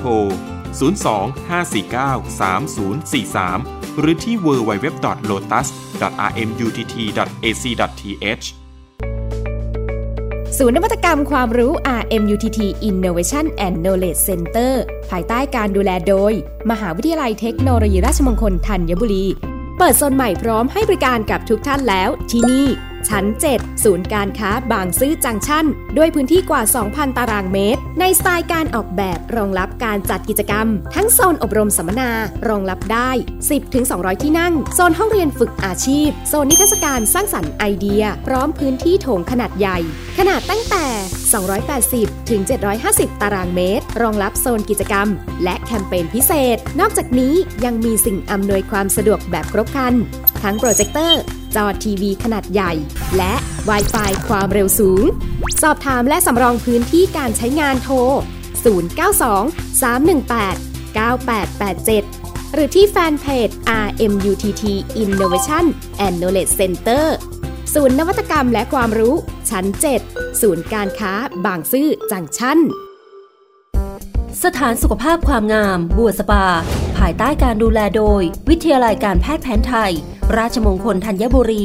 โทร 02-549-3043 หรือที่ www.lotus.rmutt.ac.th ศูนย์นวัตกรรมความรู้ RMUTT Innovation and Knowledge Center ภายใต้การดูแลโดย มหาวิทยาลัยเทคโนโลยีราชมงคลธัญบุรี เปิดโซนใหม่พร้อมให้บริการกับทุกท่านแล้วที่นี่ ชั้น 7 ศูนย์การค้าบางซื่อจังชั่น ด้วยพื้นที่กว่า 2,000 ตารางเมตร ในสไตล์การออกแบบรองรับ การจัดกิจกรรม ทั้งโซนอบรมสัมมนารองรับได้ 10-200 ที่นั่ง โซนห้องเรียนฝึกอาชีพ โซนนิทรรศการสร้างสรรค์ไอเดีย พร้อมพื้นที่โถงขนาดใหญ่ ขนาดตั้งแต่ 280 ถึง 750 ตารางเมตร รองรับโซนกิจกรรม และแคมเปญพิเศษ นอกจากนี้ยังมีสิ่งอำนวยความสะดวกแบบครบครัน ทั้งโปรเจคเตอร์ จอทีวีขนาดใหญ่ และ w i ไฟความเร็วสูง สอบถามและสำรองพื้นที่การใช้งานโทร 092 318 9887 หรือที่แฟนเพจ RMUTT Innovation and Knowledge Center ศูนย์นวัตกรรมและความรู้ ชั้น 7 ศูนย์การค้าบางซื่อจังชั้น สถานสุขภาพความงาม บัวสปา ภายใต้การดูแลโดย วิทยาลัยการแพทย์แผนไทย ราชมงคลธัญบุรี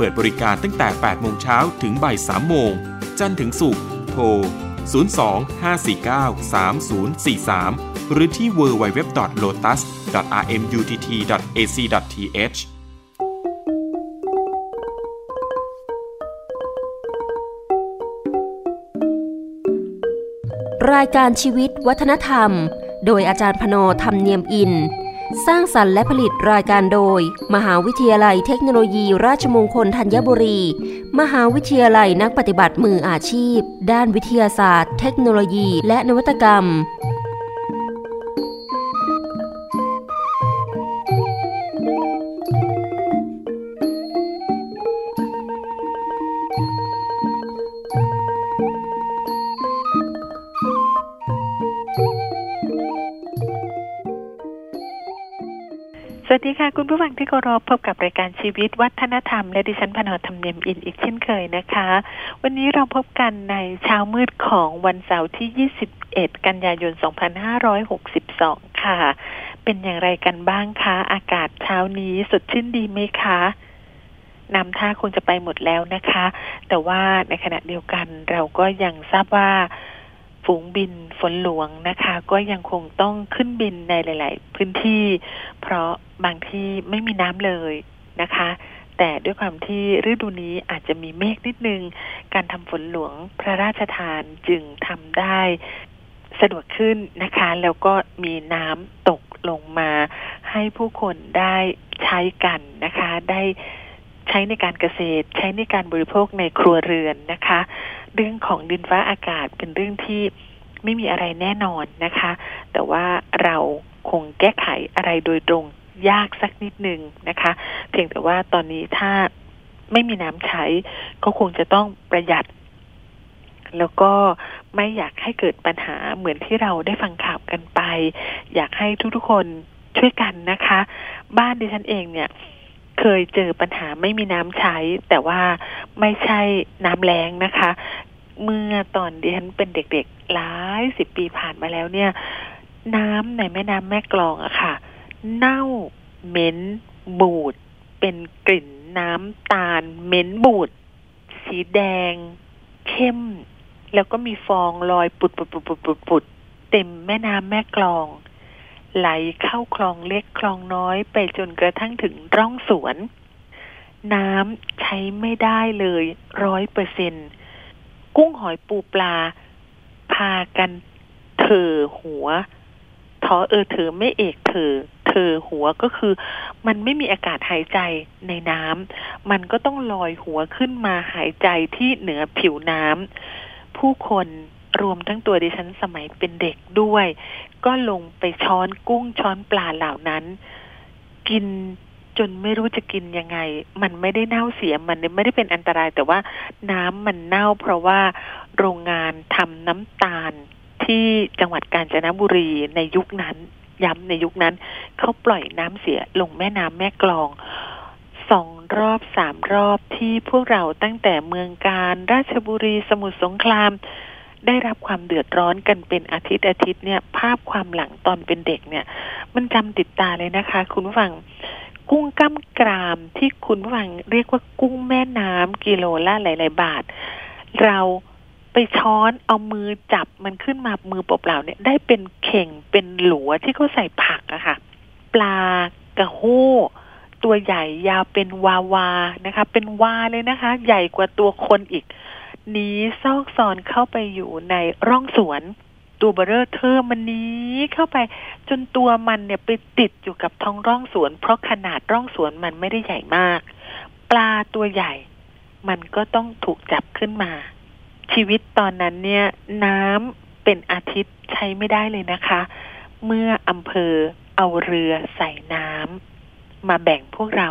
เปิดบริการตั้งแต่ 8 โมงเช้าถึงบ่าย 3 โมง จันทร์ถึงศุกร์ โทร 02-549-3043 หรือที่ www.lotus.rmutt.ac.th รายการชีวิตวัฒนธรรม โดยอาจารย์พโนธรรมเนียมอิน สร้างสรรค์และผลิตรายการโดย มหาวิทยาลัยเทคโนโลยี ราชมงคลธัญบุรี มหาวิทยาลัยนักปฏิบัติมืออาชีพ ด้านวิทยาศาสตร์ เทคโนโลยี และนวัตกรรม วัสดีค่ะ คุณผู้ฟังที่เคารพพบกับรายการชีวิตวัฒนธรรม และดิฉันพนธรรมเนียมอินอีกเช่นเคยนะคะ วันนี้เราพบกันในเช้ามืดของวันเสาร์ที่ 21 กันยายน 2562 ค่ะ เป็นอย่างไรกันบ้างคะ อากาศเช้านี้สดชื่นดีไหมคะนำท่าคงจะไปหมดแล้วนะคะ แต่ว่าในขณะเดียวกันเราก็ยังทราบว่า ฝูงบินฝนหลวงนะคะ ก็ยังคงต้องขึ้นบินในหลาย ๆ พื้นที่ เพราะบางที่ไม่มีน้ำเลยนะคะ แต่ด้วยความที่ฤดูนี้อาจจะมีเมฆนิดนึง การทำฝนหลวงพระราชทานจึงทำได้สะดวกขึ้นนะคะ แล้วก็มีน้ำตกลงมา ให้ผู้คนได้ใช้กันนะคะ ได้ใช้ในการเกษตร ใช้ในการบริโภคในครัวเรือนนะคะ เรื่องของดินฟ้าอากาศเป็นเรื่องที่ไม่มีอะไรแน่นอนนะคะ แต่ว่าเราคงแก้ไขอะไรโดยตรงยากสักนิดหนึ่งนะคะ เพียงแต่ว่าตอนนี้ถ้าไม่มีน้ำใช้ ก็คงจะต้องประหยัด แล้วก็ไม่อยากให้เกิดปัญหาเหมือนที่เราได้ฟังข่าวกันไป อยากให้ทุกๆคนช่วยกันนะคะ บ้านดิฉันเองเนี่ย เคยเจอปัญหาไม่มีน้ำใช้ แต่ว่าไม่ใช่น้ำแรงนะคะ เมื่อตอนดิฉันเป็นเด็กๆหลายสิบปีผ่านมาแล้วเนี่ย น้ำในแม่น้ำแม่กลองอะค่ะ เน่าเหม็นบูด เป็นกลิ่นน้ำตาลเหม็นบูด สีแดง เข้ม แล้วก็มีฟองลอยปุดปุดปุดปุดปุดปุดเต็มแม่น้ำแม่กลอง ไหลเข้าคลองเล็กคลองน้อยไปจนกระทั่งถึงร่องสวน น้ำใช้ไม่ได้เลยร้อยเปอร์เซ็นกุ้งหอยปูปลา พากันเถอหัวทอเออเธอไม่เอกเธอเธอหัวก็คือ มันไม่มีอากาศหายใจในน้ำมันก็ต้องลอยหัวขึ้นมาหายใจที่เหนือผิวน้ำผู้คน รวมทั้งตัวดิฉันสมัยเป็นเด็กด้วย ก็ลงไปช้อนกุ้งช้อนปลาเหล่านั้น กินจนไม่รู้จะกินยังไง มันไม่ได้เน่าเสีย มันไม่ได้เป็นอันตราย แต่ว่าน้ำมันเน่า เพราะว่าโรงงานทำน้ำตาลที่จังหวัดกาญจนบุรีในยุคนั้น ย้ำในยุคนั้น เขาปล่อยน้ำเสียลงแม่น้ำแม่กลองสสองรอบสามรอบที่พวกเราตั้งแต่เมืองการราชบุรีสมุทรสงคราม ได้รับความเดือดร้อนกันเป็นอาทิตย์อาทิตย์เนี่ย ภาพความหลังตอนเป็นเด็กเนี่ย มันจำติดตาเลยนะคะ คุณผู้ฟังกุ้งก้ามกรามที่คุณผู้ฟังเรียกว่ากุ้งแม่น้ำกิโลละหลาย ๆ บาท เราไปช้อนเอามือจับมันขึ้นมามือเปล่าๆเนี่ย ได้เป็นเข่งเป็นหลัวที่เขาใส่ผักอะค่ะ ปลากระโห้ตัวใหญ่ยาวเป็นวาวานะคะ เป็นวาเลยนะคะ ใหญ่กว่าตัวคนอีก หนีซอกซอนเข้าไปอยู่ในร่องสวน ตัวเบอร์เทอร์มันหนีเข้าไป จนตัวมันเนี่ยไปติดอยู่กับท้องร่องสวน เพราะขนาดร่องสวนมันไม่ได้ใหญ่มาก ปลาตัวใหญ่ มันก็ต้องถูกจับขึ้นมา ชีวิตตอนนั้นเนี่ย น้ำเป็นอาทิตย์ใช้ไม่ได้เลยนะคะ เมื่ออำเภอเอาเรือใส่น้ำมาแบ่งพวกเรา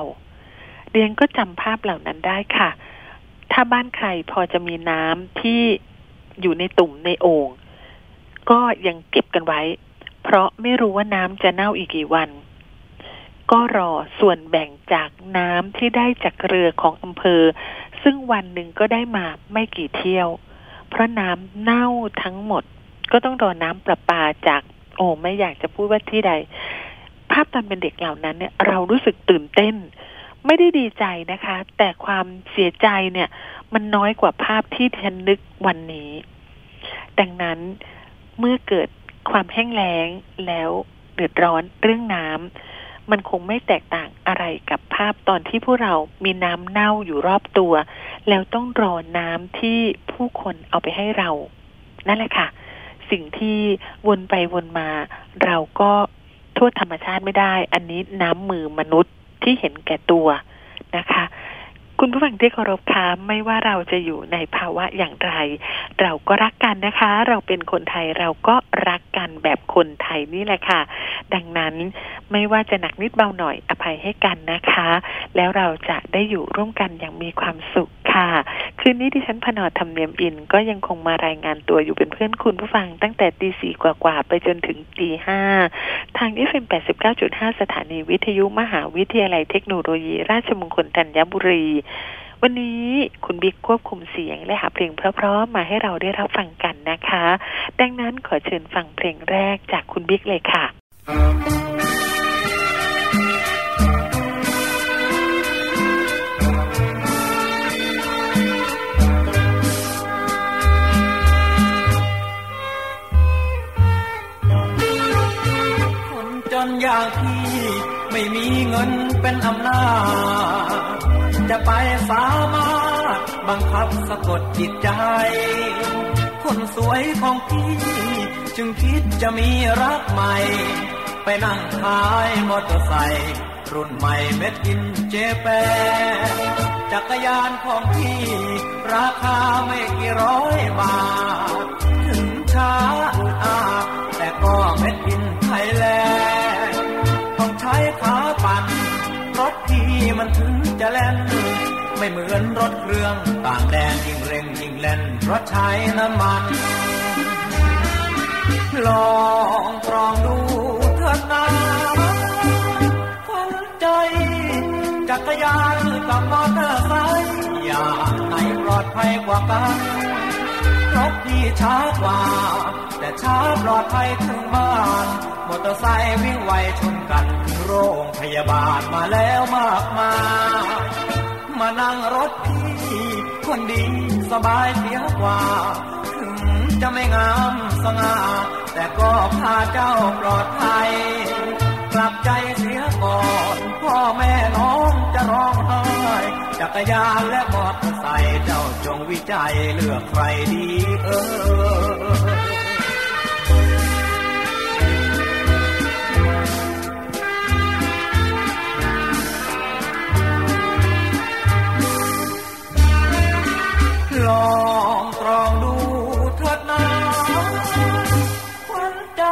เรียนก็จำภาพเหล่านั้นได้ค่ะ ถ้าบ้านใครพอจะมีน้ำที่อยู่ในตุ่มในโอ่งก็ยังเก็บกันไว้ เพราะไม่รู้ว่าน้ำจะเน่าอีกกี่วัน ก็รอส่วนแบ่งจากน้ำที่ได้จากเรือของอำเภอ ซึ่งวันหนึ่งก็ได้มาไม่กี่เที่ยว เพราะน้ำเน่าทั้งหมด ก็ต้องรอน้ำประปาจาก โอ้ไม่อยากจะพูดว่าที่ใด ภาพตอนเป็นเด็กเหล่านั้นเนี่ย เรารู้สึกตื่นเต้น ไม่ได้ดีใจนะคะ แต่ความเสียใจเนี่ย มันน้อยกว่าภาพที่ฉันนึกวันนี้ ดังนั้นเมื่อเกิดความแห้งแล้งแล้วเดือดร้อนเรื่องน้ำมันคงไม่แตกต่างอะไรกับภาพตอนที่พวกเรามีน้ำเน่าอยู่รอบตัว แล้วต้องรอน้ำที่ผู้คนเอาไปให้เรา นั่นแหละค่ะ สิ่งที่วนไปวนมา เราก็โทษธรรมชาติไม่ได้ อันนี้น้ำมือมนุษย์ ที่เห็นแก่ตัวนะคะ คุณผู้ฟังที่เคารพคะไม่ว่าเราจะอยู่ในภาวะอย่างไร เราก็รักกันนะคะ เราเป็นคนไทยเราก็รักกันแบบคนไทยนี่แหละค่ะ ดังนั้นไม่ว่าจะหนักนิดเบาหน่อยอภัยให้กันนะคะ แล้วเราจะได้อยู่ร่วมกันอย่างมีความสุขค่ะ คืนนี้ที่ฉันพนอดทำเนียมอิน ก็ยังคงมารายงานตัวอยู่เป็นเพื่อนคุณผู้ฟังตั้งแต่ตีสี่กว่าๆไปจนถึงตีห้าทางเฟมแปดสิบเก้าจุดห้าสถานีวิทยุมหาวิทยาลัยเทคโนโลยี ราชมงคลธัญบุรีวันนี้คุณบิ๊กควบคุมเสียงและหาเพลงเพราะๆมาให้เราได้รับฟังกันนะคะ ดังนั้นขอเชิญฟังเพลงแรกจากคุณบิ๊กเลยค่ะ คนจนอย่างพี่ไม่มีเงินเป็นอำนาจ จะไปสามารถบังคับสะกดจิตใจ คนสวยของพี่ จึงคิดจะมีรักใหม่ ไปนั่งขายมอเตอร์ไซค์รุ่นใหม่เม็ดอินเจแปจักรยานของพี่ ราคาไม่กี่ร้อยบาท ถึงช้าอาแต่ก็เม็ดอินไทยแลนด์ต้องใช้ขาปั่น รถพี่มันถึงจะแล่น ไม่เหมือนรถเครื่องต่างแดนยิ่งเร่งยิ่งแล่นเพราะใช้น้ำมัน ลองตรองดูเถิดนาคนใจ จักรยานกับมอเตอร์ไซค์อย่างไหนปลอดภัยกว่ากัน รถที่ช้ากว่า แต่ช้าปลอดภัยถึงบ้านมอเตอร์ไซค์วิ่งไวชนกันถึงโรงพยาบาลมาแล้วมากมายมานั่งรถพี่คนดีสบายเสียกว่า ถึงจะไม่งามสง่าแต่ก็พาเจ้าปลอดภัย กลับใจเสียก่อน พ่อแม่น้อง จะร้องไห้จักรยานและมอเตอร์ไซค์เจ้าจงวิจัยเลือกใครดีเออลองตรองดูเถิดนาควันใจ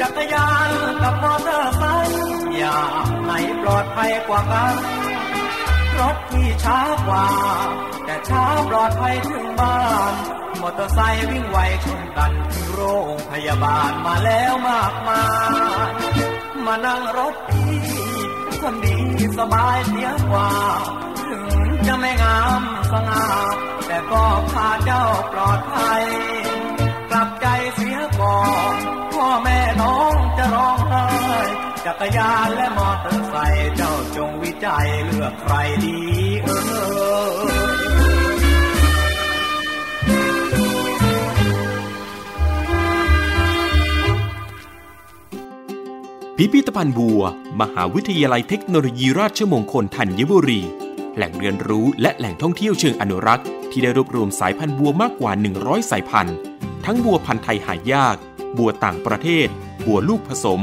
จักรยานกับมอเตอร์ไซค์ อย่างไหนปลอดภัยกว่ากันรถที่ช้ากว่า แต่ช้าปลอดภัยถึงบ้านมอเตอร์ไซค์วิ่งไวชนกันถึงโรงพยาบาลมาแล้วมากมายมานั่งรถพี่คคนดีสบายเสียกว่า ถึงจะไม่งามสง่าแต่ก็พาเจ้าปลอดภัย กลับใจเสียก่อนพ่อแม่น้องจะร้องไห้ จักรยานและมอเตอร์ไซค์เจ้าจงวิจัยเลือกใครดีเออพิพิธภัณฑ์บัว มหาวิทยาลัยเทคโนโลยีราชมงคลธัญบุรี แหล่งเรียนรู้และแหล่งท่องเที่ยวเชิงอนุรักษ์ ที่ได้รวบรวมสายพันธุ์บัวมากกว่า 100 สายพันธุ์ ทั้งบัวพันธุ์ไทยหายาก บัวต่างประเทศ บัวลูกผสม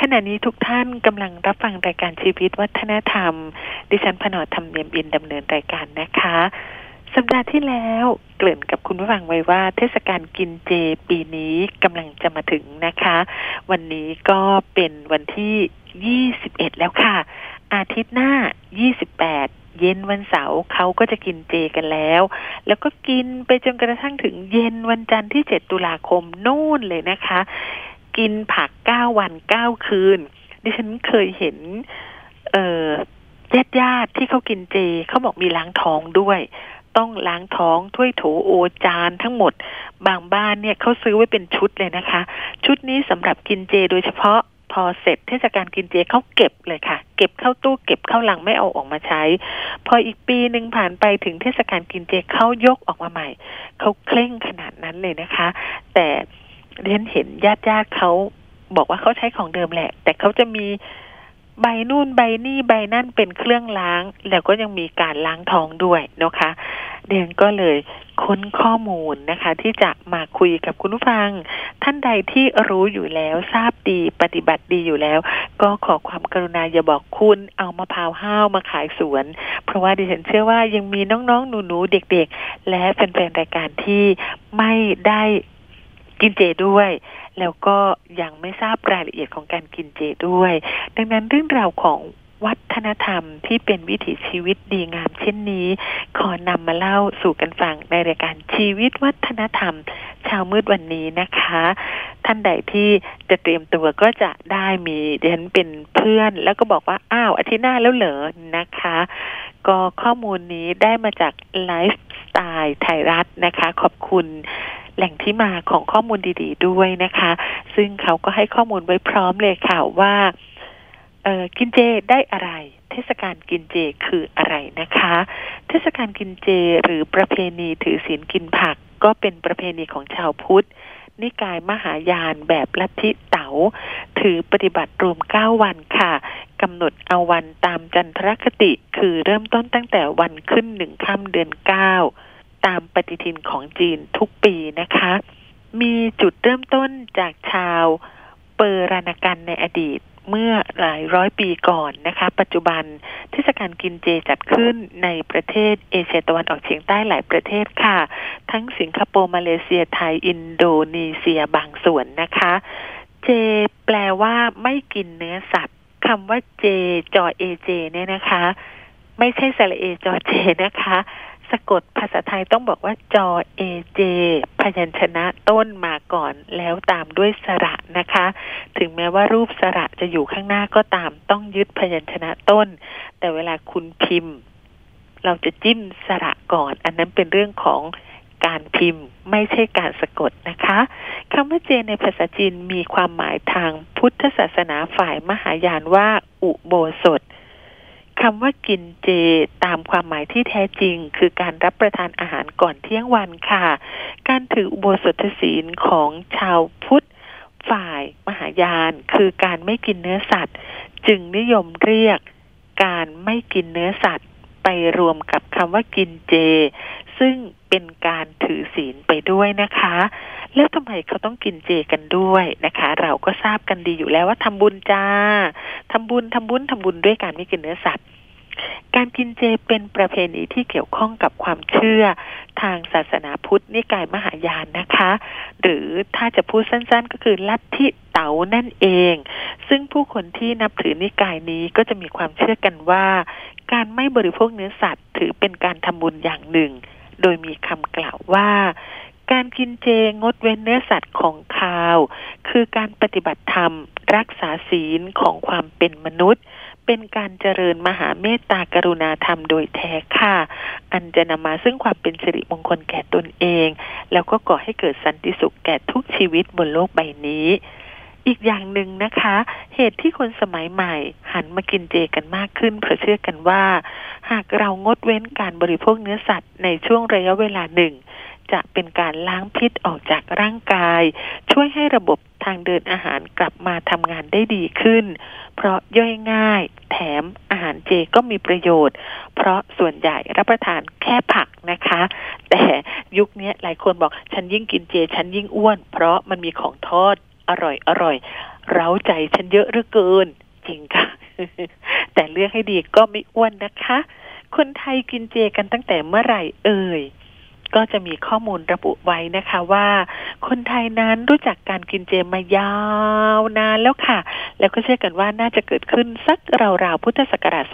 ขณะนี้ทุกท่านกำลังรับฟังรายการชีวิตวัฒนธรรม ดิฉันพนอธรรมเนียมอินดำเนินรายการนะคะ สัปดาห์ที่แล้วเกริ่นกับคุณผู้ฟังไว้ว่า เทศกาลกินเจปีนี้กำลังจะมาถึงนะคะ วันนี้ก็เป็นวันที่ 21 แล้วค่ะ อาทิตย์หน้า 28เย็นวันเสาร์เขาก็จะกินเจกันแล้ว แล้วก็กินไปจนกระทั่งถึงเย็นวันจันทร์ที่ 7 ตุลาคมนู่นเลยนะคะ กินผักเก้าวันเก้าคืน ดิฉันเคยเห็น เอ่อญาติญาติที่เขากินเจเขาบอกมีล้างท้องด้วย ต้องล้างท้องถ้วยโถโอจานทั้งหมด บางบ้านเนี่ยเขาซื้อไว้เป็นชุดเลยนะคะ ชุดนี้สำหรับกินเจโดยเฉพาะพออเสร็จเทศกาลกินเจเขาเก็บเลยค่ะ เก็บเข้าตู้เก็บเข้าลังไม่เอาออกมาใช้ พออีกปีหนึ่งผ่านไปถึงเทศกาลกินเจเขายกออกมาใหม่เขาเคร่งขนาดนั้นเลยนะคะ แต่ เรียนเห็นญาติญาติเขาบอกว่าเขาใช้ของเดิมแหละ แต่เขาจะมีใบนู่นใบนี่ใบนั่นเป็นเครื่องล้าง แล้วก็ยังมีการล้างท้องด้วยนะคะ เดียนก็เลยค้นข้อมูลนะคะ ที่จะมาคุยกับคุณผู้ฟัง ท่านใดที่รู้อยู่แล้วทราบดีปฏิบัติดีอยู่แล้ว ก็ขอความกรุณาอย่าบอกคุณเอามะพร้าวห้าวมาขายสวน เพราะว่าดิฉันเชื่อว่ายังมีน้องๆ หนูๆ เด็กๆ และแฟนๆรายการที่ไม่ได้ กินเจด้วย แล้วก็ยังไม่ทราบรายละเอียดของการกินเจด้วย ดังนั้นเรื่องราวของวัฒนธรรมที่เป็นวิถีชีวิตดีงามเช่นนี้ ขอนำมาเล่าสู่กันฟังในรายการชีวิตวัฒนธรรมเช้ามืดวันนี้นะคะ ท่านใดที่จะเตรียมตัวก็จะได้มีเดนเป็นเพื่อน แล้วก็บอกว่า อ้าวอาทิตย์หน้าแล้วเหรอนะคะ ก็ข้อมูลนี้ได้มาจากไลฟ์ สไตล์ไทยรัฐนะคะ ขอบคุณแหล่งที่มาของข้อมูลดีๆด้วยนะคะ ซึ่งเขาก็ให้ข้อมูลไว้พร้อมเลยค่ะว่ากินเจได้อะไร เทศกาลกินเจคืออะไรนะคะ เทศกาลกินเจหรือประเพณีถือศีลกินผักก็เป็นประเพณีของชาวพุทธ นิกายมหายานแบบลัทธิเต๋า ถือปฏิบัติรวมเก้าวันค่ะกำหนดเอาวันตามจันทรคติคือเริ่มต้นตั้งแต่วันขึ้นหนึ่งค่ำเดือนเก้าตามปฏิทินของจีนทุกปีนะคะ มีจุดเริ่มต้นจากชาวเปอร์รานกันในอดีต เมื่อหลายร้อยปีก่อนนะคะ ปัจจุบันเทศกาลกินเจจัดขึ้นในประเทศเอเชียตะวันออกเฉียงใต้หลายประเทศค่ะ ทั้งสิงคโปร์มาเลเซียไทยอินโดนีเซียบางส่วนนะคะ เจแปลว่าไม่กินเนื้อสัตว์คำว่าเจจอเอเจเนี่ยนะคะ ไม่ใช่สระเอจอเจนะคะ สะกดภาษาไทยต้องบอกว่าจอเอเจพยัญชนะต้นมาก่อนแล้วตามด้วยสระนะคะ ถึงแม้ว่ารูปสระจะอยู่ข้างหน้าก็ตามต้องยึดพยัญชนะต้น แต่เวลาคุณพิมพ์ เราจะจิ้มสระก่อน อันนั้นเป็นเรื่องของการพิมพ์ไม่ใช่การสะกดนะคะคำว่าเจในภาษาจีนมีความหมายทางพุทธศาสนาฝ่ายมหายานว่า อุโบสถ คำว่ากินเจตามความหมายที่แท้จริง คือการรับประทานอาหารก่อนเที่ยงวันค่ะ การถืออุโบสถศีลของชาวพุทธฝ่ายมหายาน คือการไม่กินเนื้อสัตว์ จึงนิยมเรียกการไม่กินเนื้อสัตว์ไปรวมกับคำว่ากินเจ ซึ่งเป็นการถือศีลไปด้วยนะคะ แล้วทำไมเขาต้องกินเจกันด้วยนะคะ เราก็ทราบกันดีอยู่แล้วว่าทำบุญจ้าทำบุญทำบุญทำบุญด้วยการไม่กินเนื้อสัตว์การกินเจเป็นประเพณีที่เกี่ยวข้องกับความเชื่อทางศาสนาพุทธนิกายมหายานนะคะ หรือถ้าจะพูดสั้นๆ ก็คือลัทธิเต๋านั่นเอง ซึ่งผู้คนที่นับถือนิกายนี้ก็จะมีความเชื่อกันว่า การไม่บริโภคเนื้อสัตว์ถือเป็นการทำบุญอย่างหนึ่ง โดยมีคำกล่าวว่า การกินเจงดเว้นเนื้อสัตว์ของคาว คือการปฏิบัติธรรม รักษาศีลของความเป็นมนุษย์ เป็นการเจริญมหาเมตตากรุณาธรรมโดยแท้ค่ะ อันจะนำมาซึ่งความเป็นสิริมงคลแก่ตนเอง แล้วก็ก่อให้เกิดสันติสุขแก่ทุกชีวิตบนโลกใบนี้อีกอย่างหนึ่งนะคะ เหตุที่คนสมัยใหม่ หันมากินเจกันมากขึ้นเพราะเชื่อกันว่า หากเรางดเว้นการบริโภคเนื้อสัตว์ในช่วงระยะเวลาหนึ่ง จะเป็นการล้างพิษออกจากร่างกาย ช่วยให้ระบบทางเดินอาหารกลับมาทำงานได้ดีขึ้น เพราะย่อยง่าย แถมอาหารเจก็มีประโยชน์ เพราะส่วนใหญ่รับประทานแค่ผักนะคะ แต่ยุคนี้หลายคนบอกฉันยิ่งกินเจ ฉันยิ่งอ้วน เพราะมันมีของทอดอร่อยอร่อยเร้าใจฉันเยอะเหลือเกิน จริงค่ะ แต่เลือกให้ดีก็ไม่อ้วนนะคะ คนไทยกินเจกันตั้งแต่เมื่อไหร่เอ่ย ก็จะมีข้อมูลระบุไว้นะคะว่า คนไทยนั้นรู้จักการกินเจมายาวนานแล้วค่ะ แล้วก็เชื่อกันว่าน่าจะเกิดขึ้นสักราวๆพุทธศักราช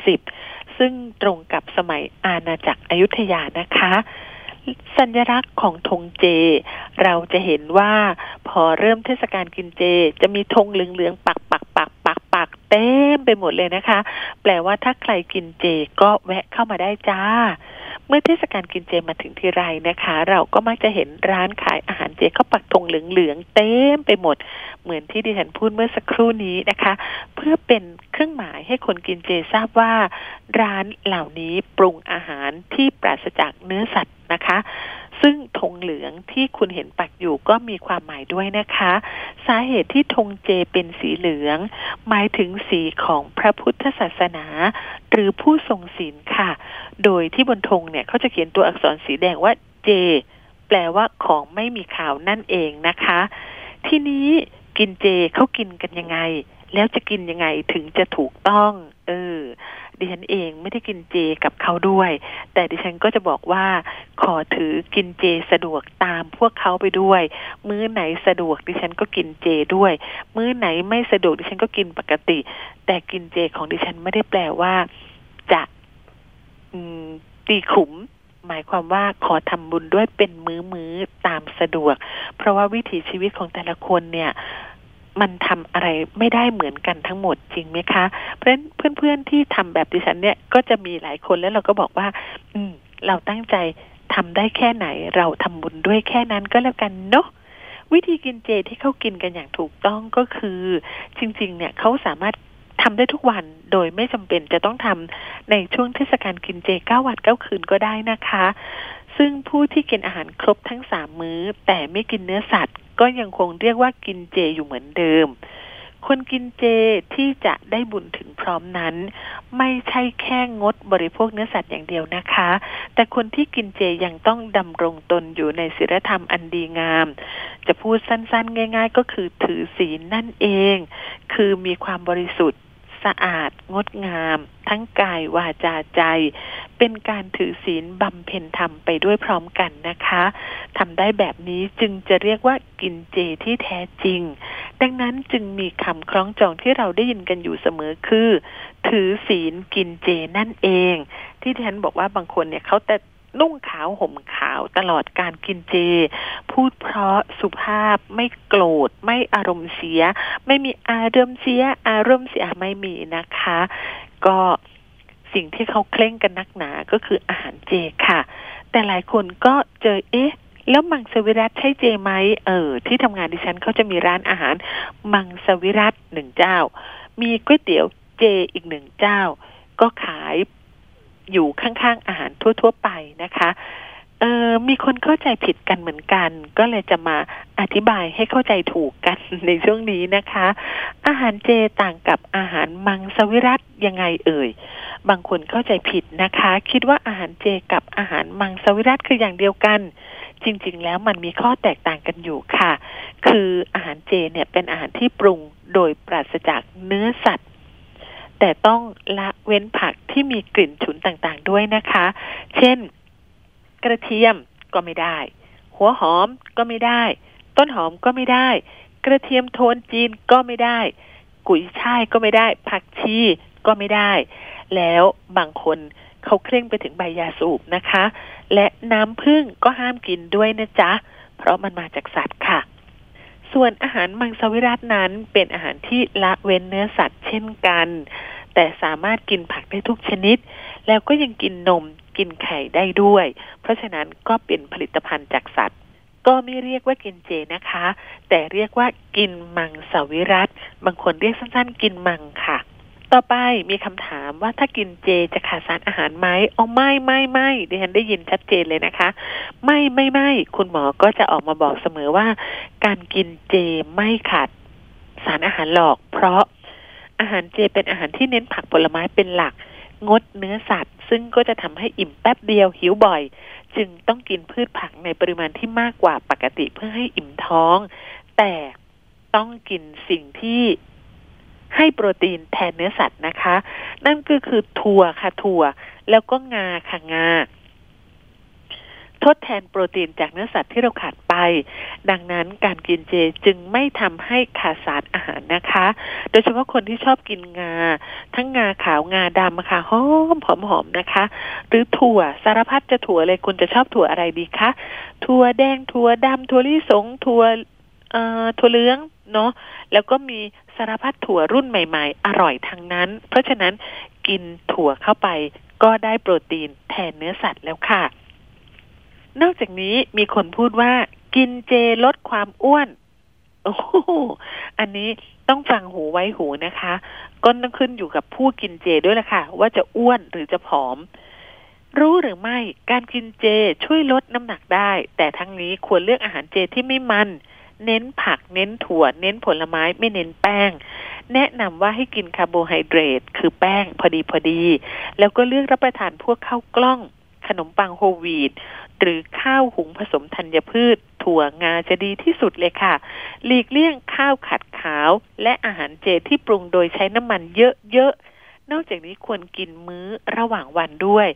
2170 ซึ่งตรงกับสมัยอาณาจักรอยุธยานะคะสัญลักษณ์ของธงเจ เราจะเห็นว่าพอเริ่มเทศกาลกินเจ จะมีธงเหลืองๆปักปักปักปักปักเต็มไปหมดเลยนะคะ แปลว่าถ้าใครกินเจก็แวะเข้ามาได้จ้า เมื่อเทศกาลกินเจมาถึงทีไรนะคะ เราก็มักจะเห็นร้านขายอาหารเจเขาปักธงเหลืองๆเต็มไปหมด เหมือนที่ดิฉันพูดเมื่อสักครู่นี้นะคะ เพื่อเป็นเครื่องหมายให้คนกินเจทราบว่า ร้านเหล่านี้ปรุงอาหารที่ปราศจากเนื้อสัตว์นะคะ ซึ่งธงเหลืองที่คุณเห็นปักอยู่ก็มีความหมายด้วยนะคะ สาเหตุที่ธงเจเป็นสีเหลือง หมายถึงสีของพระพุทธศาสนา หรือผู้ทรงศีลค่ะ โดยที่บนธงเนี่ยเขาจะเขียนตัวอักษรสีแดงว่าเจ แปลว่าของไม่มีข่าวนั่นเองนะคะ ทีนี้กินเจเขากินกันยังไง แล้วจะกินยังไงถึงจะถูกต้อง เออ ดิฉันเองไม่ได้กินเจกับเขาด้วย แต่ดิฉันก็จะบอกว่า ขอถือกินเจสะดวกตามพวกเขาไปด้วย มื้อไหนสะดวกดิฉันก็กินเจด้วย มื้อไหนไม่สะดวกดิฉันก็กินปกติ แต่กินเจของดิฉันไม่ได้แปลว่า จะตีขุมหมายความว่าขอทำบุญด้วยเป็นมื้อมื้อตามสะดวก เพราะว่าวิถีชีวิตของแต่ละคนเนี่ย มันทำอะไรไม่ได้เหมือนกันทั้งหมดจริงไหมคะ เพราะฉะนั้นเพื่อนๆที่ทำแบบดิฉันเนี่ยก็จะมีหลายคนแล้วเราก็บอกว่า อืม เราตั้งใจทำได้แค่ไหน เราทำบุญด้วยแค่นั้นก็แล้วกันเนาะวิธีกินเจที่เขากินกันอย่างถูกต้องก็คือ จริง ๆ เนี่ยเขาสามารถทำได้ทุกวันโดยไม่จำเป็นจะต้องทำในช่วงเทศกาลกินเจเก้าวันเก้าคืนก็ได้นะคะ ซึ่งผู้ที่กินอาหารครบทั้งสามมื้อ แต่ไม่กินเนื้อสัตว์ ก็ยังคงเรียกว่ากินเจอยู่เหมือนเดิม คนกินเจที่จะได้บุญถึงพร้อมนั้น ไม่ใช่แค่งดบริโภคเนื้อสัตว์อย่างเดียวนะคะ แต่คนที่กินเจยังต้องดำรงตนอยู่ในศีลธรรมอันดีงาม จะพูดสั้นๆ ง่าย ๆ ก็คือถือศีลนั่นเอง คือมีความบริสุทธิ์ สะอาด งดงาม ทั้งกายวาจาใจ เป็นการถือศีลบำเพ็ญธรรมไปด้วยพร้อมกันนะคะทำได้แบบนี้จึงจะเรียกว่ากินเจที่แท้จริง ดังนั้นจึงมีคำคล้องจองที่เราได้ยินกันอยู่เสมอคือ ถือศีลกินเจนั่นเอง ที่ท่านบอกว่าบางคนเนี่ยเขาแต่ นุ่งขาวห่มขาวตลอดการกินเจ พูดเพราะสุภาพไม่โกรธ ไม่อารมณ์เสีย ไม่มีอารมณ์เสีย อารมณ์เสียไม่มีนะคะ ก็สิ่งที่เขาเคร่งกันนักหนาก็คืออาหารเจค่ะ แต่หลายคนก็เจอเอ๊ะแล้วมังสวิรัตใช่เจไหมเออ ที่ทำงานดิฉันเขาจะมีร้านอาหาร มังสวิรัตหนึ่งเจ้า มีก๋วยเตี๋ยวเจอีกหนึ่งเจ้า ก็ขาย อยู่ข้างๆอาหารทั่ว ๆ ไปนะคะเออมีคนเข้าใจผิดกันเหมือนกัน ก็เลยจะมาอธิบายให้เข้าใจถูกกันในช่วงนี้นะคะ อาหารเจต่างกับอาหารมังสวิรัตยังไงเอ่ย บางคนเข้าใจผิดนะคะ คิดว่าอาหารเจกับอาหารมังสวิรัตคืออย่างเดียวกัน จริง ๆ แล้วมันมีข้อแตกต่างกันอยู่ค่ะ คืออาหารเจเนี่ยเป็นอาหารที่ปรุงโดยปราศจากเนื้อสัตว์ แต่ต้องละเว้นผักที่มีกลิ่นฉุนต่างๆด้วยนะคะ เช่น กระเทียมก็ไม่ได้ หัวหอมก็ไม่ได้ ต้นหอมก็ไม่ได้ กระเทียมโทนจีนก็ไม่ได้ กุยช่ายก็ไม่ได้ ผักชีก็ไม่ได้ แล้วบางคนเขาเคร่งไปถึงใบยาสูบนะคะ และน้ำผึ้งก็ห้ามกินด้วยนะจ๊ะ เพราะมันมาจากสัตว์ค่ะ ส่วนอาหารมังสวิรัตนั้นเป็นอาหารที่ละเว้นเนื้อสัตว์เช่นกัน แต่สามารถกินผักได้ทุกชนิด แล้วก็ยังกินนมกินไข่ได้ด้วย เพราะฉะนั้นก็เป็นผลิตภัณฑ์จากสัตว์ ก็ไม่เรียกว่ากินเจนะคะ แต่เรียกว่ากินมังสวิรัตบางคนเรียกสั้นๆ กินมังค่ะ ต่อไปมีคำถามว่าถ้ากินเจจะขาดสารอาหารไหมอ๋อไม่ไม่ไม่ดิฉันได้ยินชัดเจนเลยนะคะ ไม่ไม่ไม่คุณหมอก็จะออกมาบอกเสมอว่า การกินเจไม่ขาดสารอาหารหลอก เพราะอาหารเจเป็นอาหารที่เน้นผักผลไม้เป็นหลัก งดเนื้อสัตว์ ซึ่งก็จะทำให้อิ่มแป๊บเดียวหิวบ่อย จึงต้องกินพืชผักในปริมาณที่มากกว่าปกติเพื่อให้อิ่มท้อง แต่ต้องกินสิ่งที่ ให้โปรตีนแทนเนื้อสัตว์นะคะ นั่นก็คือถั่วค่ะถั่ว แล้วก็งาค่ะงาทดแทนโปรตีนจากเนื้อสัตว์ที่เราขาดไป ดังนั้นการกินเจจึงไม่ทำให้ขาดสารอาหารนะคะ โดยเฉพาะคนที่ชอบกินงา ทั้งงาขาวงาดำค่ะหอมหอมหอมนะคะ หรือถั่วสารพัดจะถั่วเลยคุณจะชอบถั่วอะไรดีคะถั่วแดงถั่วดำถั่วลิสงถั่วเอ่อถั่วเหลืองเนาะแล้วก็มี สารพัดถั่วรุ่นใหม่ ๆ อร่อยทั้งนั้น เพราะฉะนั้นกินถั่วเข้าไปก็ได้โปรตีนแทนเนื้อสัตว์แล้วค่ะ นอกจากนี้มีคนพูดว่า กินเจลดความอ้วน โอ้อันนี้ต้องฟังหูไว้หูนะคะก็ต้องขึ้นอยู่กับผู้กินเจด้วยล่ะค่ะ ว่าจะอ้วนหรือจะผอม รู้หรือไม่การกินเจช่วยลดน้ำหนักได้ แต่ทั้งนี้ควรเลือกอาหารเจที่ไม่มัน เน้นผักเน้นถั่ว เน้นผลไม้ไม่เน้นแป้ง แนะนำว่าให้กินคาร์โบไฮเดรตคือแป้งพอดีพอดี แล้วก็เลือกรับประทานพวกข้าวกล้องขนมปังโฮลวีตหรือข้าวหุงผสมธัญพืช ถั่วงาจะดีที่สุดเลยค่ะ หลีกเลี่ยงข้าวขัดขาว และอาหารเจที่ปรุงโดยใช้น้ำมันเยอะๆ นอกจากนี้ควรกินมื้อระหว่างวันด้วย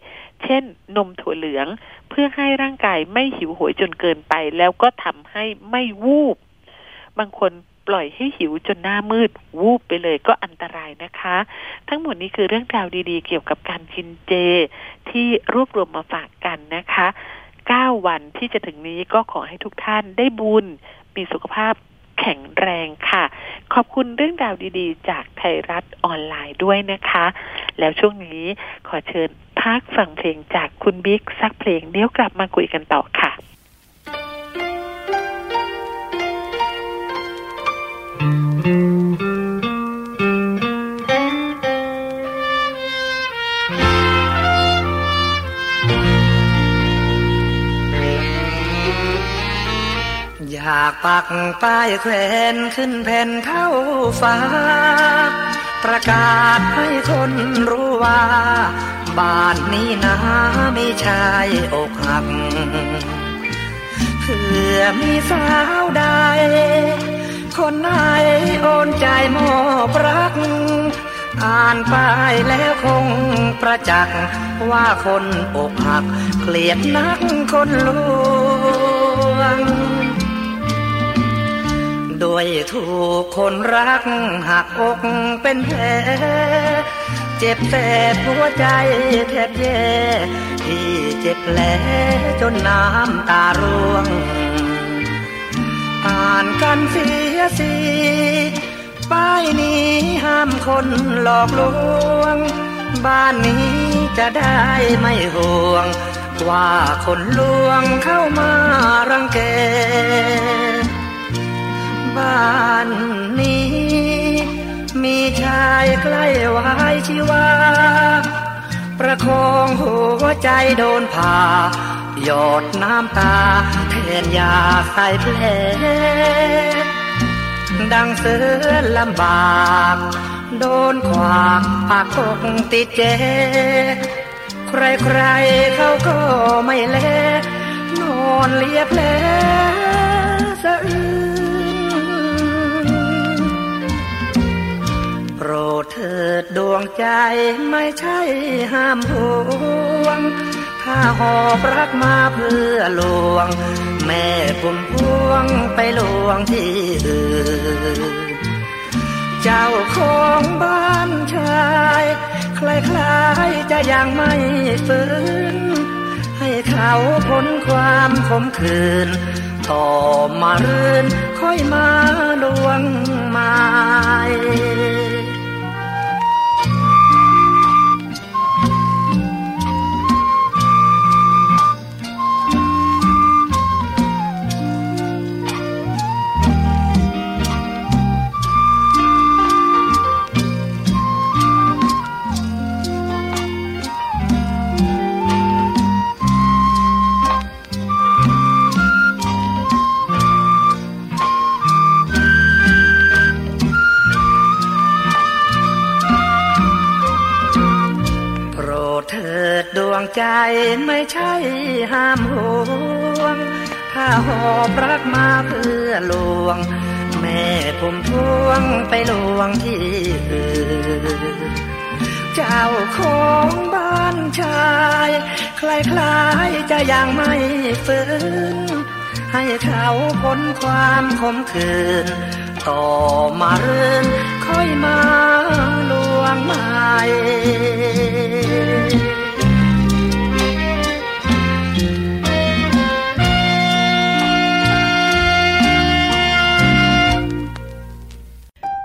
เช่น นมถั่วเหลืองเพื่อให้ร่างกายไม่หิวโหยจนเกินไป แล้วก็ทำให้ไม่วูบ บางคนปล่อยให้หิวจนหน้ามืด วูบไปเลยก็อันตรายนะคะ ทั้งหมดนี้คือเรื่องราวดีๆ เกี่ยวกับการกินเจ ที่รวบรวมมาฝากกันนะคะ 9 วันที่จะถึงนี้ก็ขอให้ทุกท่านได้บุญ มีสุขภาพ แข็งแรงค่ะ ขอบคุณเรื่องราวดีๆ จากไทยรัฐออนไลน์ด้วยนะคะ แล้วช่วงนี้ขอเชิญพักฟังเพลงจากคุณบิ๊กสักเพลงเดี๋ยวกลับมาคุยกันต่อค่ะ อยากปักป้ายแขวนขึ้นแผ่นเท่าฟ้า ประกาศให้คนรู้ว่า บ้านนี้นะมีชายอกหัก เพื่อมีสาวใด คนไหนโอนใจมอบรัก อ่านป้ายแล้วคงประจักษ์ว่าคนอกหัก เกลียดนักคนลวง ด้วยถูกคนรักหักอกเป็นแผลเจ็บแสบหัวใจแทบแย่ที่เจ็บแผลจนน้ำตาร่วง อ่านกันเสียสีป้ายนี้ห้ามคนหลอกลวง บ้านนี้จะได้ไม่ห่วง ว่าคนลวงเข้ามารังแก บ้านนี้ มีชายใกล้วายชีวา ประคองหัวใจโดนผ่า หยดน้ำตาแทนยาใส่แผลดังเสือลำบาก โดนขวากปากกกติดเจ ใครๆเขาก็ไม่แลนอนเลียแผลสะอื้น ถิดดวงใจไม่ใช่ห้ามพวงถ้าหอบรักมาเพื่อลวง แม่ผมพวงไปลวงที่อื่นเจ้าของบ้านชายคล้ายๆจะยังไม่ฟื้น ให้เขาพ้นความขมขื่นต่อมารื่นค่อยมาลวงไม้ ใจไม่ใช่ห้ามห่วงถ้าหอบรักมาเพื่อลวง แม่ผมพวงไปลวงที่อื่นเจ้าของบ้านชายคล้ายๆจะยังไม่ฟื้นให้เขาพ้นความขมขื่นต่อมาเรื่นค่อยมาลวงไม้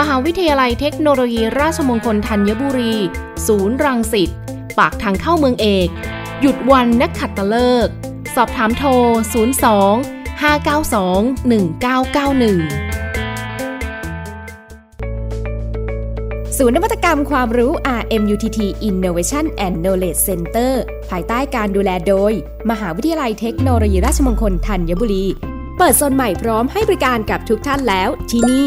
มหาวิทยาลัยเทคโนโลยีราชมงคลธัญบุรี ศูนย์รังสิต ปากทางเข้าเมืองเอก หยุดวันนักขัดตะเลิก สอบถามโทร 02 592 1991ศูนย์นวัตกรรมความรู้ RMUTT Innovation and Knowledge Center ภายใต้การดูแลโดย มหาวิทยาลัยเทคโนโลยีราชมงคลธัญบุรี เปิดโซนใหม่พร้อมให้บริการกับทุกท่านแล้วที่นี่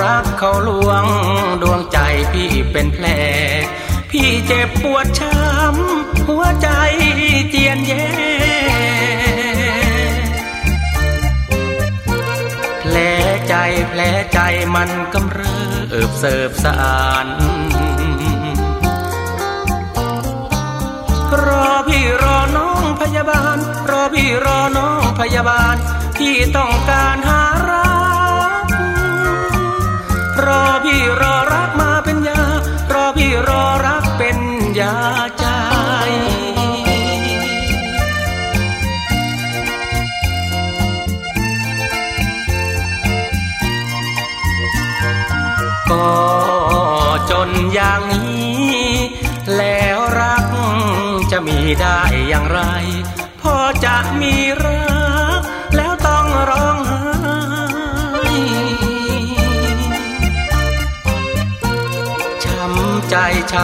รักเขาลวง ดวงใจพี่เป็นแผลพี่เจ็บปวดช้ำหัวใจเจียนแย่แผลใจแผลใจมันกำเริบเสิบสารรอพี่รอน้องพยาบาล รอพี่รอน้องพยาบาล พี่ต้องการหา ร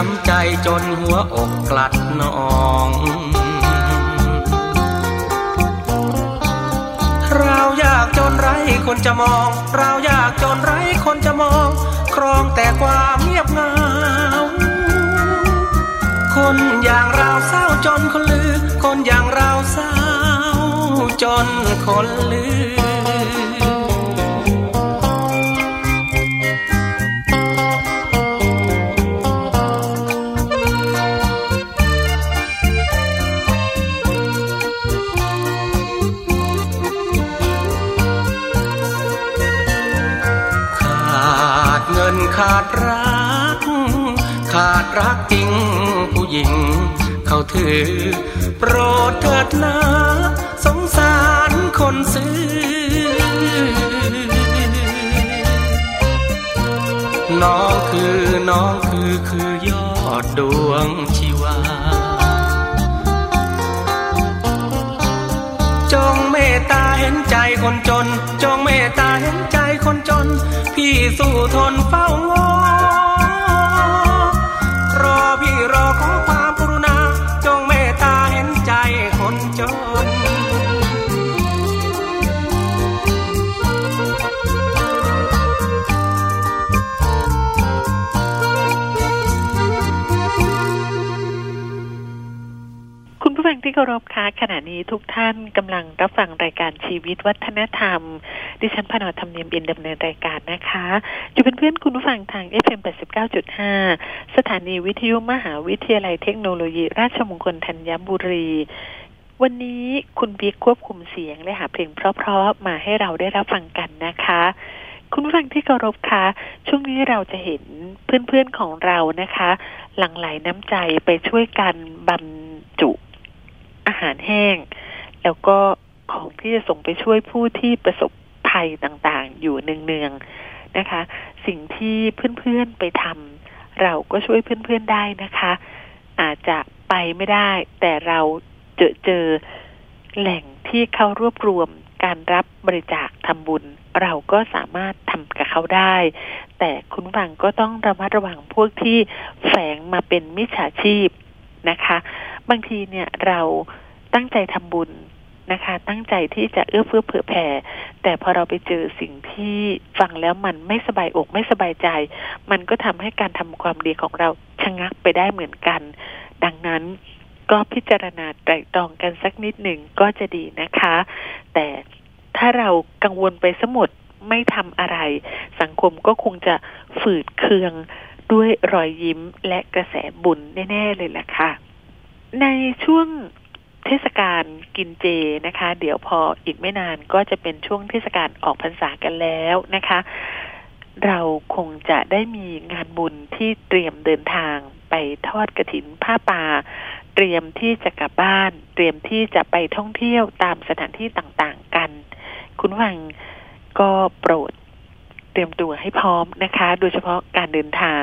ช้ำใจจนหัวอกกลัดนองเราอยากจนไรคนจะมอง เราอยากจนไรคนจะมอง ครองแต่ความเงียบเงา คนอย่างเราเศร้าจนคนลือ คนอย่างเราเศร้าจนคนลือ หญิง เขาถือ โปรดเถิดนะสงสารคนซื้อ น้องคือน้องคือคือยอดดวงชีวา จงเมตตาเห็นใจคนจน จงเมตตาเห็นใจคนจน พี่สู้ทนเฝ้า เคารพคะขณะนี้ทุกท่านกำลังรับฟังรายการชีวิตวัฒนธรรม ดิฉันพนอธรรมเนียมบินดำเนินรายการนะคะ อยู่เป็นเพื่อนคุณผู้ฟังทาง FM 89.5 สถานีวิทยุมหาวิทยาลัยเทคโนโลยี ราชมงคลธัญบุรี วันนี้คุณบิ๊กควบคุมเสียงและหาเพลงเพราะๆมาให้เราได้รับฟังกันนะคะคุณผู้ฟังที่เคารพคะช่วงนี้เราจะเห็นเพื่อนๆของเรานะคะ หลั่งไหลน้ำใจไปช่วยกันบรรจุ อาหารแห้ง แล้วก็ของที่จะส่งไปช่วยผู้ที่ประสบภัยต่างๆ อยู่เนืองๆนะคะ สิ่งที่เพื่อนๆไปทำเราก็ช่วยเพื่อนๆได้นะคะ อาจจะไปไม่ได้ แต่เราเจอเจอแหล่งที่เขารวบรวมการรับบริจาคทำบุญ เราก็สามารถทำกับเขาได้ แต่คุณฟังก็ต้องระมัดระวังพวกที่แฝงมาเป็นมิจฉาชีพนะคะ บางทีเนี่ยเราตั้งใจทำบุญนะคะ ตั้งใจที่จะเอื้อเฟื้อเผื่อแผ่ แต่พอเราไปเจอสิ่งที่ฟังแล้วมันไม่สบายอกไม่สบายใจ มันก็ทำให้การทำความดีของเราชะงักไปได้เหมือนกัน ดังนั้นก็พิจารณาไตรตรองกันสักนิดหนึ่งก็จะดีนะคะ แต่ถ้าเรากังวลไปสมุดไม่ทำอะไร สังคมก็คงจะฝืดเคืองด้วยรอยยิ้มและกระแสบุญแน่ ๆ เลยล่ะค่ะ ในช่วงเทศกาลกินเจนะคะ เดี๋ยวพออีกไม่นานก็จะเป็นช่วงเทศกาลออกพรรษากันแล้วนะคะ เราคงจะได้มีงานบุญที่เตรียมเดินทางไปทอดกระถินผ้าป่า เตรียมที่จะกลับบ้าน เตรียมที่จะไปท่องเที่ยวตามสถานที่ต่างๆกัน คุณวังก็โปรดเตรียมตัวให้พร้อมนะคะ โดยเฉพาะการเดินทาง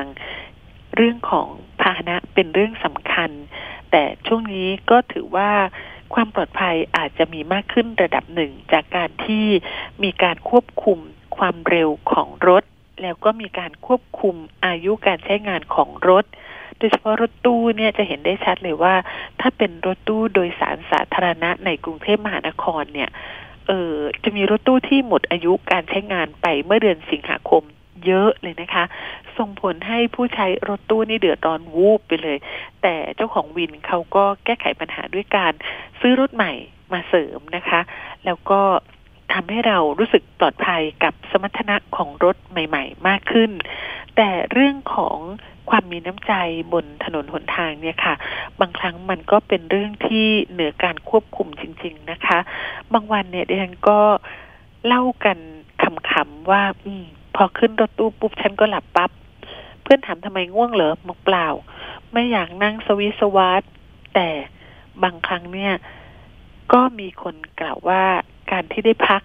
เรื่องของพาหนะเป็นเรื่องสำคัญ แต่ช่วงนี้ก็ถือว่าความปลอดภัยอาจจะมีมากขึ้นระดับหนึ่ง จากการที่มีการควบคุมความเร็วของรถ แล้วก็มีการควบคุมอายุการใช้งานของรถ โดยเฉพาะรถตู้เนี่ยจะเห็นได้ชัดเลยว่า ถ้าเป็นรถตู้โดยสารสาธารณะในกรุงเทพมหานครเนี่ยเออจะมีรถตู้ที่หมดอายุการใช้งานไปเมื่อเดือนสิงหาคมเยอะเลยนะคะ ส่งผลให้ผู้ใช้รถตู้นี่เดือดร้อนวูบไปเลย แต่เจ้าของวินเขาก็แก้ไขปัญหาด้วยการซื้อรถใหม่มาเสริมนะคะ แล้วก็ทำให้เรารู้สึกปลอดภัยกับสมรรถนะของรถใหม่ ๆ มากขึ้น แต่เรื่องของความมีน้ำใจบนถนนหนทางเนี่ยค่ะ บางครั้งมันก็เป็นเรื่องที่เหนือการควบคุมจริง ๆนะคะ บางวันเนี่ยดิฉันก็เล่ากันคำๆว่าอืมพอขึ้นรถตู้ปุ๊บฉันก็หลับปับ๊บ พื่อนถามทำไมง่วงเหรอมกเปล่า ไม่อยากนั่งสวิสวัสดแต่บางครั้งเนี่ย ก็มีคนกล่าวว่าการที่ได้พัก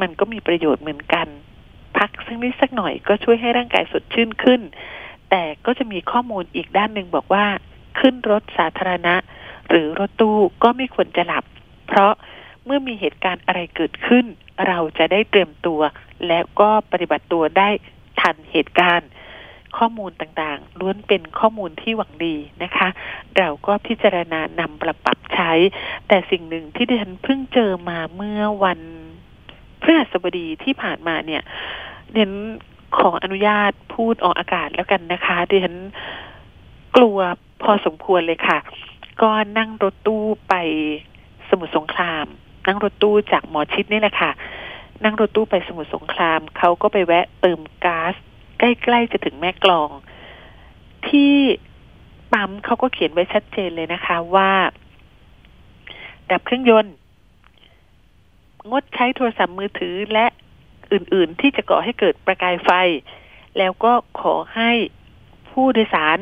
มันก็มีประโยชน์เหมือนกัน พักสักนิดสักหน่อยก็ช่วยให้ร่างกายสดชื่นขึ้น แต่ก็จะมีข้อมูลอีกด้านหนึ่งบอกว่า ขึ้นรถสาธารณะ หรือรถตู้ก็ไม่ควรจะหลับ เพราะเมื่อมีเหตุการณ์อะไรเกิดขึ้น เราจะได้เตรียมตัว และก็ปฏิบัติตัวได้ทันเหตุการณ์ ข้อมูลต่างๆล้วนเป็นข้อมูลที่หวังดีนะคะ เราก็พิจารณานำประปรับใช้ แต่สิ่งหนึ่งที่ดิฉันเพิ่งเจอมาเมื่อวันพฤหัสบดีที่ผ่านมาเนี่ยเดิฉันขออนุญาตพูดออกอากาศแล้วกันนะคะดิฉันกลัวพอสมควรเลยค่ะ ก็นั่งรถตู้ไปสมุทรสงคราม นั่งรถตู้จากหมอชิดนี่แหละค่ะ นั่งรถตู้ไปสมุทรสงครามเขาก็ไปแวะเติมก๊าซ ใกล้ๆจะถึงแม่กลอง ที่ปั๊มเขาก็เขียนไว้ชัดเจนเลยนะคะว่า ดับเครื่องยนต์ งดใช้โทรศัพท์มือถือและอื่นๆ ที่จะก่อให้เกิดประกายไฟ แล้วก็ขอให้ผู้โดยสาร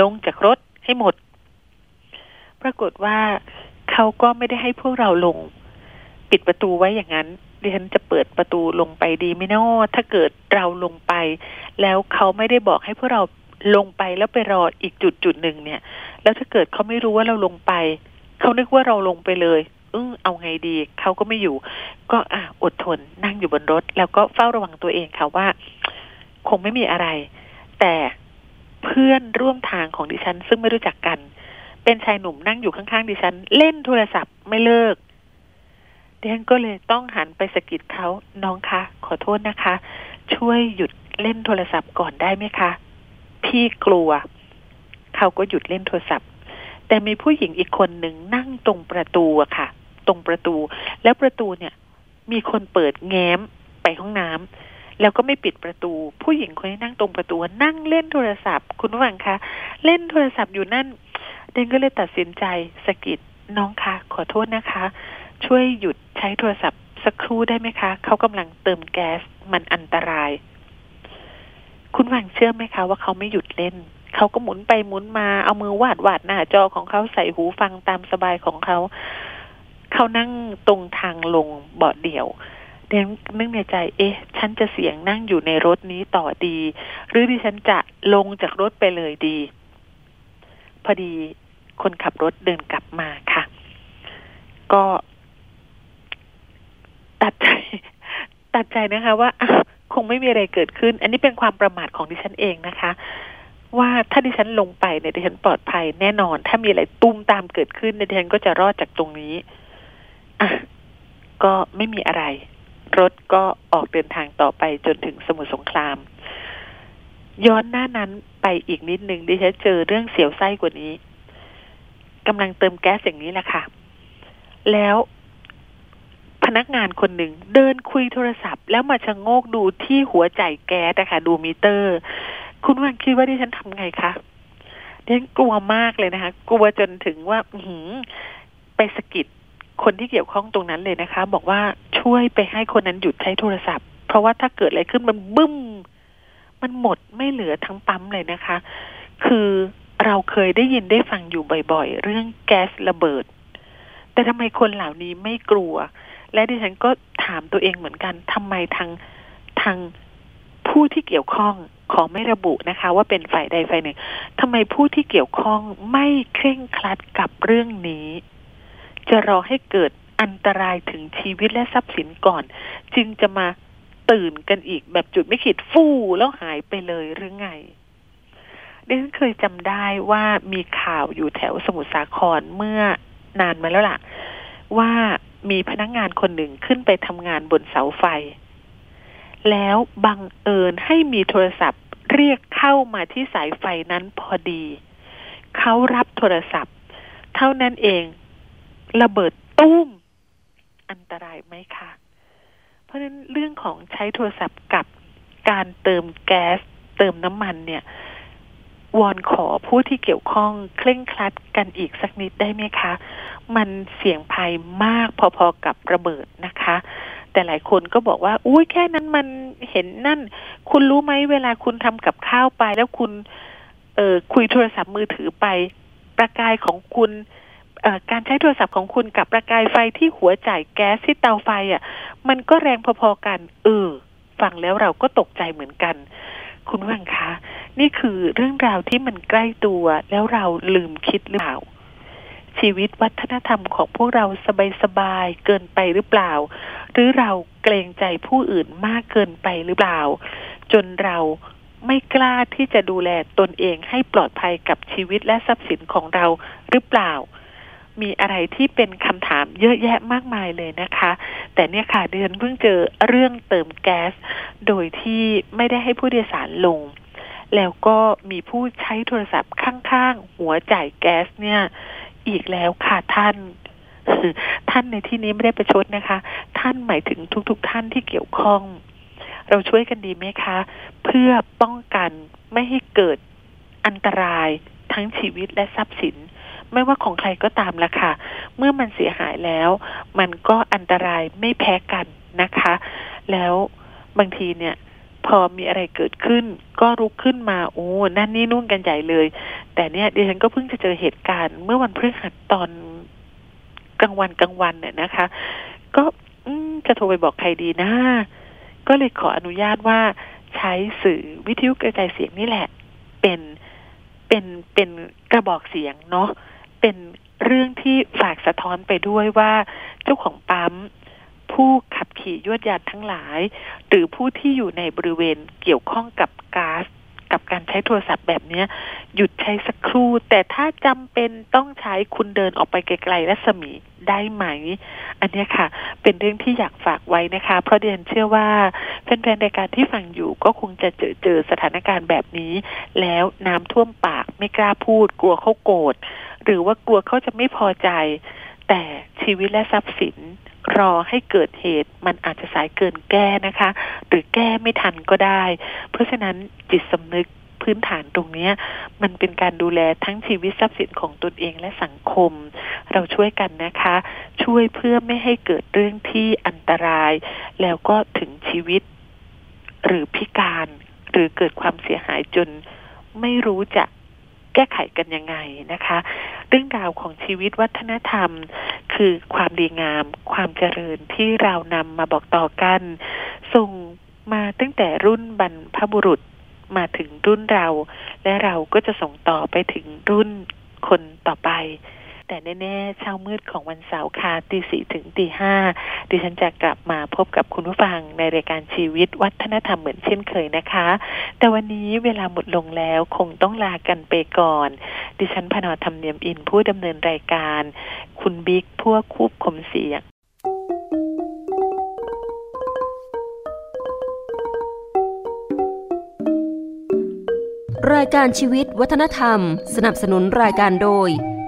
ลงจากรถให้หมด ปรากฏว่าเขาก็ไม่ได้ให้พวกเราลง ปิดประตูไว้อย่างนั้น ดิฉันจะเปิดประตูลงไปดีไหมเนาะถ้าเกิดเราลงไป แล้วเขาไม่ได้บอกให้พวกเราลงไปแล้วไปรออีกจุดจุดหนึ่งเนี่ย แล้วถ้าเกิดเขาไม่รู้ว่าเราลงไป เขานึกว่าเราลงไปเลยอือเอาไงดี เขาก็ไม่อยู่ ก็อะอดทนนั่งอยู่บนรถ แล้วก็เฝ้าระวังตัวเองค่ะว่า คงไม่มีอะไร แต่เพื่อนร่วมทางของดิฉัน ซึ่งไม่รู้จักกัน เป็นชายหนุ่มนั่งอยู่ข้างๆดิฉัน เล่นโทรศัพท์ไม่เลิก ดิฉันก็เลยต้องหันไปสกิดเขาน้องคะ ขอโทษนะคะ ช่วยหยุดเล่นโทรศัพท์ก่อนได้ไหมคะ พี่กลัว เขาก็หยุดเล่นโทรศัพท์ แต่มีผู้หญิงอีกคนหนึ่งนั่งตรงประตูอะค่ะ ตรงประตู แล้วประตูเนี่ย มีคนเปิดแง้มไปห้องน้ำแล้วก็ไม่ปิดประตู ผู้หญิงคนที่นั่งตรงประตู นั่งเล่นโทรศัพท์ คุณผู้ฟังคะ เล่นโทรศัพท์อยู่นั่นเดนก็เลยตัดสินใจสกิดน้องคะขอโทษนะคะ ช่วยหยุดใช้โทรศัพท์สักครู่ได้ไหมคะ เขากำลังเติมแก๊สมันอันตราย คุณฟังเชื่อไหมคะ ว่าเขาไม่หยุดเล่น เขาก็หมุนไปหมุนมา เอามือวาดวาดหน้าจอของเขาใส่หูฟังตามสบายของเขา เขานั่งตรงทางลงเบาะเดี่ยวเดนนึกในใจ เอ๊ะ ฉันจะเสียงนั่งอยู่ในรถนี้ต่อดี หรือดิฉันจะลงจากรถไปเลยดี พอดีคนขับรถเดินกลับมาค่ะ ก็ ตัดใจตัดใจนะคะว่าคงไม่มีอะไรเกิดขึ้น อันนี้เป็นความประมาทของดิฉันเองนะคะ ว่าถ้าดิฉันลงไปเนี่ยดิฉันปลอดภัยแน่นอน ถ้ามีอะไรตุ้มตามเกิดขึ้นเนี่ยดิฉันก็จะรอดจากตรงนี้อะก็ไม่มีอะไร รถก็ออกเดินทางต่อไปจนถึงสมุทรสงคราม ย้อนหน้านั้นไปอีกนิดนึงดิฉันเจอเรื่องเสียวไส้กว่านี้กำลังเติมแก๊สอย่างนี้แหละค่ะ แล้ว นักงานคนหนึ่งเดินคุยโทรศัพท์ แล้วมาชะโงกดูที่หัวใจแก๊สนะคะดูมิเตอร์ คุณวันคิดว่าดิฉันทำไงคะดิฉันกลัวมากเลยนะคะ กลัวจนถึงว่าหืไปสกิดคนที่เกี่ยวข้องตรงนั้นเลยนะคะ บอกว่าช่วยไปให้คนนั้นหยุดใช้โทรศัพท์ เพราะว่าถ้าเกิดอะไรขึ้นมันบึ้ม มันหมดไม่เหลือทั้งปั๊มเลยนะคะ คือเราเคยได้ยินได้ฟังอยู่บ่อย ๆ เรื่องแก๊สระเบิด แต่ทำไมคนเหล่านี้ไม่กลัว และดิฉันก็ถามตัวเองเหมือนกันทำไมทางทางผู้ที่เกี่ยวข้องขอไม่ระบุนะคะ ว่าเป็นฝ่ายใดฝ่ายหนึ่งทำไมผู้ที่เกี่ยวข้องไม่เคร่งครัดกับเรื่องนี้ จะรอให้เกิดอันตรายถึงชีวิตและทรัพย์สินก่อน จึงจะมาตื่นกันอีกแบบจุดไม่ขีดฟู่แล้วหายไปเลยหรือไงดิฉันเคยจำได้ว่ามีข่าวอยู่แถวสมุทรสาครเมื่อนานมาแล้วล่ะ ว่า มีพนักงงานคนหนึ่งขึ้นไปทำงานบนเสาไฟ แล้วบังเอิญให้มีโทรศัพท์เรียกเข้ามาที่สายไฟนั้นพอดี เขารับโทรศัพท์ เท่านั้นเอง ระเบิดตุ้ม อันตรายไหมคะ เพราะฉะนั้นเรื่องของใช้โทรศัพท์กับการเติมแก๊ส เติมน้ำมันเนี่ยวอนขอผู้ที่เกี่ยวข้องเคร่งครัดกันอีกสักนิดได้ไหมคะ มันเสี่ยงภัยมากพอๆกับระเบิดนะคะ แต่หลายคนก็บอกว่าอุ้ยแค่นั้นมันเห็นนั่น คุณรู้ไหมเวลาคุณทำกับข้าวไปแล้วคุณ เออคุยโทรศัพท์มือถือไป ประกายของคุณการใช้โทรศัพท์ของคุณกับประกายไฟที่หัวจ่ายแก๊สที่เตาไฟอะ่ะ มันก็แรงพอๆกัน เออ ฟังแล้วเราก็ตกใจเหมือนกัน คุณวังคะ นี่คือเรื่องราวที่มันใกล้ตัวแล้วเราลืมคิดหรือเปล่า ชีวิตวัฒนธรรมของพวกเราสบายๆเกินไปหรือเปล่า หรือเราเกรงใจผู้อื่นมากเกินไปหรือเปล่า จนเราไม่กล้าที่จะดูแลตนเองให้ปลอดภัยกับชีวิตและทรัพย์สินของเราหรือเปล่า มีอะไรที่เป็นคำถามเยอะแยะมากมายเลยนะคะ แต่เนี่ยค่ะเดือนเพิ่งเจอเรื่องเติมแก๊ส โดยที่ไม่ได้ให้ผู้โดยสารลง แล้วก็มีผู้ใช้โทรศัพท์ข้างๆ หัวจ่ายแก๊สเนี่ย อีกแล้วค่ะท่านท่านในที่นี้ไม่ได้ประชดนะคะ ท่านหมายถึงทุกๆทท่านที่เกี่ยวข้อง เราช่วยกันดีไหมคะ เพื่อป้องกันไม่ให้เกิดอันตรายทั้งชีวิตและทรัพย์สิน ไม่ว่าของใครก็ตามละค่ะ เมื่อมันเสียหายแล้ว มันก็อันตรายไม่แพ้กันนะคะ แล้วบางทีเนี่ย พอมีอะไรเกิดขึ้น ก็รุกขึ้นมาโอ้นั่นนี่นู่นกันใหญ่เลย แต่เนี่ยดิฉันก็เพิ่งจะเจอเหตุการณ์ เมื่อวันพฤหัสตอนกลางวันกลางวันเนี่ยนะคะ ก็จะโทรไปบอกใครดีนะ ก็เลยขออนุญาตว่าใช้สื่อวิทยุกระจายเสียงนี่แหละ เป็นเป็นเป็นกระบอกเสียงเนาะเป็นเรื่องที่ฝากสะท้อนไปด้วยว่าเจ้าของปั๊ม ผู้ขับขี่ยวดยานทั้งหลาย หรือผู้ที่อยู่ในบริเวณเกี่ยวข้องกับก๊าซกับการใช้โทรศัพท์แบบนี้หยุดใช้สักครู่ แต่ถ้าจำเป็นต้องใช้คุณเดินออกไปไกลๆรัศมีได้ไหม อันนี้ค่ะ เป็นเรื่องที่อยากฝากไว้นะคะ เพราะเดียนเชื่อว่าแฟนๆรายการที่ฟังอยู่ก็คงจะเจอเจอสถานการณ์แบบนี้ แล้วน้ำท่วมปากไม่กล้าพูด กลัวเขาโกรธหรือว่ากลัวเขาจะไม่พอใจ แต่ชีวิตและทรัพย์สิน รอให้เกิดเหตุมันอาจจะสายเกินแก้นะคะ หรือแก้ไม่ทันก็ได้ เพราะฉะนั้นจิตสำนึกพื้นฐานตรงนี้มันเป็นการดูแลทั้งชีวิตทรัพย์สินของตนเองและสังคม เราช่วยกันนะคะ ช่วยเพื่อไม่ให้เกิดเรื่องที่อันตราย แล้วก็ถึงชีวิต หรือพิการ หรือเกิดความเสียหายจนไม่รู้จะ แก้ไขกันยังไงนะคะ เรื่องราวของชีวิตวัฒนธรรม คือความดีงาม ความเจริญที่เรานำมาบอกต่อกัน ส่งมาตั้งแต่รุ่นบรรพบุรุษมาถึงรุ่นเรา และเราก็จะส่งต่อไปถึงรุ่นคนต่อไป แต่แน่ๆเช้ามืดของวันเสาร์ค่ะตีสี่ถึงตีห้าดิฉันจะกลับมาพบกับคุณผู้ฟังในรายการชีวิตวัฒนธรรมเหมือนเช่นเคยนะคะ แต่วันนี้เวลาหมดลงแล้วคงต้องลากันไปก่อน ดิฉันพนอธรรมเนียมอินผู้ดำเนินรายการ คุณบิ๊กพวกควบคมเสียงรายการชีวิตวัฒนธรรม สนับสนุนรายการโดย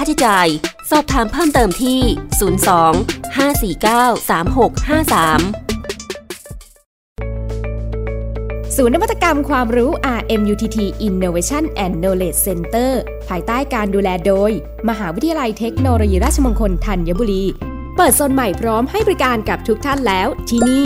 าใช้จ่าย สอบถามเพิ่มเติมที่ 02 549 3653ศูนย์นวัตกรรมความรู้ RMUTT Innovation and Knowledge Center ภายใต้การดูแลโดย มหาวิทยาลัยเทคโนโลยีราชมงคลธัญบุรี เปิดโซนใหม่พร้อมให้บริการกับทุกท่านแล้วที่นี่